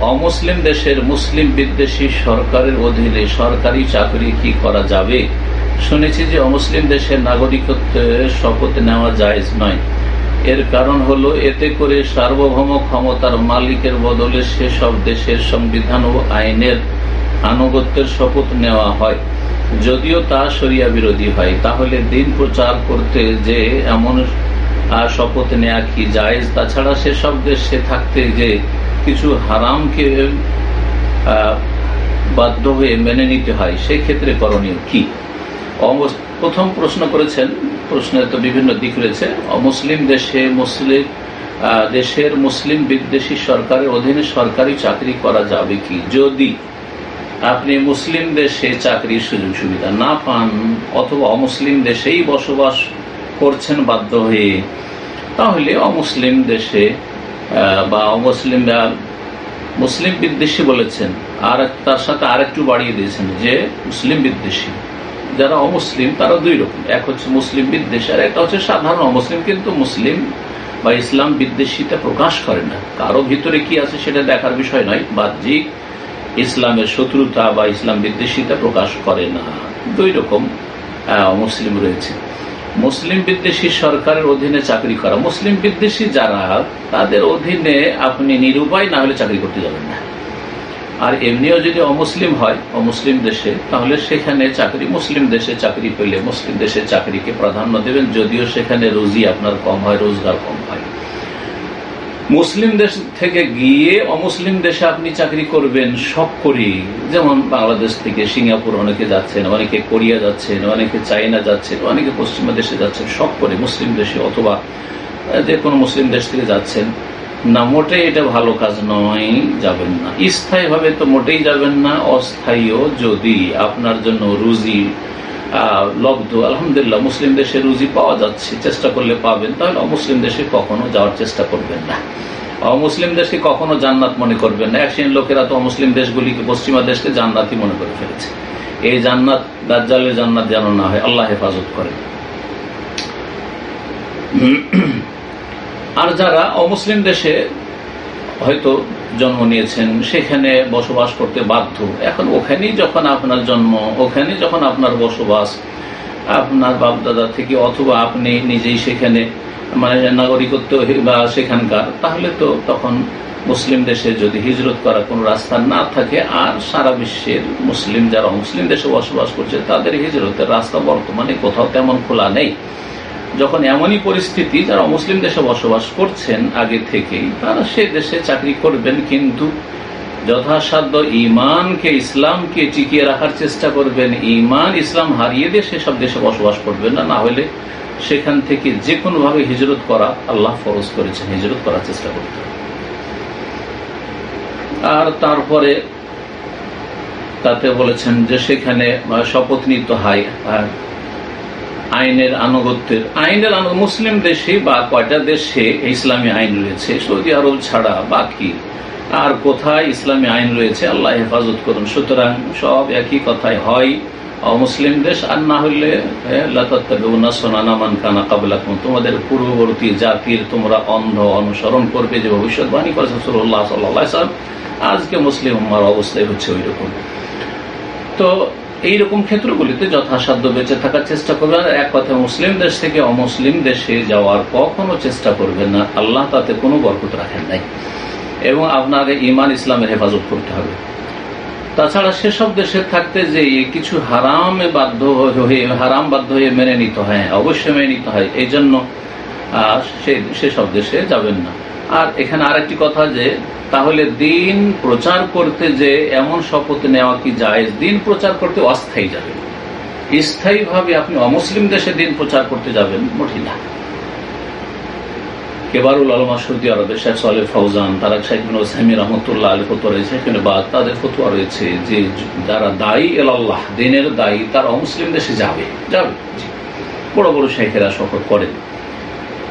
অমুসলিম দেশের মুসলিম বিদ্বেষী সরকারের অধীনে সরকারি চাকরি কি করা যাবে? শুনেছি যে অমুসলিম দেশের নাগরিকত্বের শপথ নেওয়া নয়। এর কারণ হলো, এতে করে সার্বভৌম ক্ষমতার মালিকের বদলে সেসব দেশের সংবিধান ও আইনের আনুগত্যের শপথ নেওয়া হয়। যদিও তা সরিয়া বিরোধী হয়, তাহলে দিন প্রচার করতে যে এমন শপথ নেয়া কি জায়েজ? তাছাড়া সেসব দেশে থাকতে যে কিছু হারামকে বাধ্য হয়ে মেনে নিতে হয়, সেক্ষেত্রে করণীয় কি? প্রথম প্রশ্ন করেছেন, প্রশ্নের তো বিভিন্ন দিক রয়েছে। অমুসলিম দেশে মুসলিম দেশের মুসলিম বিদ্বেষী সরকারের অধীনে সরকারি চাকরি করা যাবে কি? যদি আপনি মুসলিম দেশে চাকরির সুযোগ সুবিধা না পান, অথবা অমুসলিম দেশেই বসবাস করছেন বাধ্য হয়ে, তাহলে অমুসলিম দেশে বা অমুসলিম মুসলিম বিদ্বেষী বলেছেন, আর তার সাথে আরেকটু বাড়িয়ে দিয়েছেন যে মুসলিম বিদ্বেষী। যারা অমুসলিম তারা দুই রকম, এক হচ্ছে মুসলিম বিদ্বেষী আর একটা হচ্ছে সাধারণ অমুসলিম কিন্তু মুসলিম বা ইসলাম বিদ্বেষীতে প্রকাশ করে না। কারও ভিতরে কি আছে সেটা দেখার বিষয় নয়, বাহ্যিক ইসলামের শত্রুতা বা ইসলাম বিদ্বেষীতা প্রকাশ করে না। দুই রকম মুসলিম রয়েছে। মুসলিম বিদ্বেষী সরকারের অধীনে চাকরি করা। মুসলিম বিদ্বেষী যারা, তাদের অধীনে আপনি নিরুপায় না হলে চাকরি করতে যাবেন না। আর এমনিও যদি অমুসলিম হয়, অমুসলিম দেশে, তাহলে সেখানে চাকরি, মুসলিম দেশে চাকরি পেলে মুসলিম দেশে চাকরিকে প্রাধান্য দেবেন, যদিও সেখানে রুজি আপনার কম হয়, রোজগার কম হয়। মুসলিম দেশ থেকে গিয়ে অমুসলিম দেশে আপনি চাকরি করবেন সব করি যেমন বাংলাদেশ থেকে সিঙ্গাপুর অনেকে যাচ্ছেন, অনেকে কোরিয়া যাচ্ছেন, অনেকে চাইনা যাচ্ছেন, অনেকে পশ্চিমা দেশে যাচ্ছেন সব করে মুসলিম দেশে অথবা যে কোনো মুসলিম দেশ থেকে যাচ্ছেন, না মোটে এটা ভালো কাজ নয়, যাবেন না। স্থায়ীভাবে তো মোটেই যাবেন না, অস্থায়ীও যদি আপনার জন্য রুজি লব্ধ। আলহামদুলিল্লাহ, মুসলিম দেশে রুজি পাওয়া যাচ্ছে, চেষ্টা করলে পাবেন। তাহলে অমুসলিম দেশে কখনো যাওয়ার চেষ্টা করবেন না। অমুসলিম দেশকে কখনো জান্নাত মনে করবেন না। একশন লোকেরা তো অমুসলিম দেশগুলিকে পশ্চিমা দেশকে জান্নাতই মনে করে ফেলেছে। এই জান্নাত, দাজ্জালের জান্নাত যেন না হয়, আল্লাহ হেফাজত করে আর যারা অমুসলিম দেশে হয়তো জন্ম নিয়েছেন, সেখানে বসবাস করতে বাধ্য। এখন ওখানেই যখন আপনার জন্ম ওখানে যখন আপনার বসবাস, আপনার বাপদাদা থেকে অথবা আপনি নিজেই সেখানে মানে নাগরিকত্ব বা সেখানকার, তাহলে তো তখন মুসলিম দেশে যদি হিজরত করার কোনো রাস্তা না থাকে, আর সারা বিশ্বের মুসলিম যারা, মুসলিম দেশে বসবাস করছে, তাদের হিজরতের রাস্তা বর্তমানে কোথাও তেমন খোলা নেই। যখন এমনই পরিস্থিতি যারা মুসলিম দেশে বসবাস করছেন আগে থেকেই, তারা সে দেশে চাকরি করবেন কিন্তু যথাসাধ্য ইমানকে ইসলামকে টিকিয়ে রাখার চেষ্টা করবেন। ইমান ইসলাম হারিয়ে দিয়ে সেসব দেশে বসবাস করবেন না। না হলে সেখান থেকে যে কোনোভাবে হিজরত করা আল্লাহ ফরজ করেছেন। হিজরত করার চেষ্টা করতে আর তারপরে তাতে বলেছেন যে সেখানে শপথ নিতে হয়। আইনের আনুগত্যের, আইনের মুসলিম দেশে বা কয়টা দেশে ইসলামী আইন রয়েছে? সৌদি আরব ছাড়া বাকি। আর কোথায় ইসলামী আইন রয়েছে? আল্লাহ হেফাজত করুন। সুতরাং সব একই কথায় হয়। অমুসলিম দেশ, আর না হলে তোমাদের পূর্ববর্তী জাতির তোমরা অন্ধ অনুসরণ করবে যে ভবিষ্যৎবাণী করেছেন সুল্লাহ সাল্লাম আজকে মুসলিম অবস্থায় হচ্ছে ওই রকম তো এইরকম ক্ষেত্রগুলিতে যথাসাধ্য বেঁচে থাকার চেষ্টা করবেন। এক কথা, মুসলিম দেশ থেকে অমুসলিম দেশে যাওয়ার কখনো চেষ্টা করবেন না। আল্লাহ তাতে কোনো বরকত রাখেন নাই। এবং আপনাকে ইমান ইসলামের হেফাজত করতে হবে। তাছাড়া সেসব দেশে থাকতে যে কিছু হারামে বাধ্য হয়ে, হারাম বাধ্য হয়ে মেনে নিতে হয় অবশ্যই মেনে নিতে হয়। এই জন্য সেসব দেশে যাবেন না। আর এখানে আরেকটি কথা যে, তাহলে দিন প্রচার করতে যে এমন শপথ নেওয়া কি যায় দিন প্রচার করতে অস্থায়ী যাবে। স্থায়ী ভাবে আপনি অমুসলিম দেশে দিন প্রচার করতে যাবেন মোটি না। কেবারুল আলমা সৌদি আরবে শেখ সালে ফৌজান তারা শাহিদ ওসামি রহমতুল্লাহ আলী ফতুয়া রয়েছে। এখানে বা তাদের ফতুয়া রয়েছে যে, যারা দায়ী এলাল্লাহ, দিনের দায়ী, তারা অমুসলিম দেশে যাবে। যাবে বড় বড় শেখেরা শপথ করেন।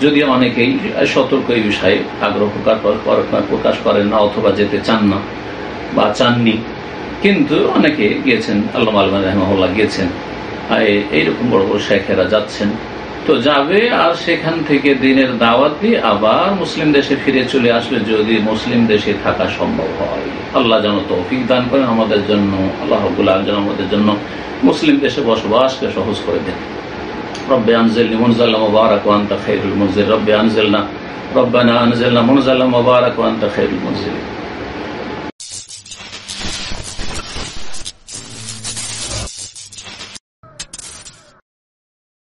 যদিও অনেকেই সতর্ক এই বিষয়ে আগ্রহ প্রকাশ করেন না অথবা যেতে চান না বা চাননি। কিন্তু অনেকে গিয়েছেন আল্লাহ আলমান রহমাল্লাহ গিয়েছেন এইরকম বড় বড় শেখেরা যাচ্ছেন। তো যাবে আর সেখান থেকে দিনের দাওয়াত দিয়ে আবার মুসলিম দেশে ফিরে চলে আসবে যদি মুসলিম দেশে থাকা সম্ভব হয়। আল্লাহ যেন তৌফিক দান করেন আমাদের জন্য, আল্লাহ যেন আমাদের জন্য মুসলিম দেশে বসবাসকে সহজ করে দেন। رب انزل منزل مبارك وأنت خير المنزل رب أنزلنا ربنا أنزلنا منزل مبارك وأنت خير المنزلين.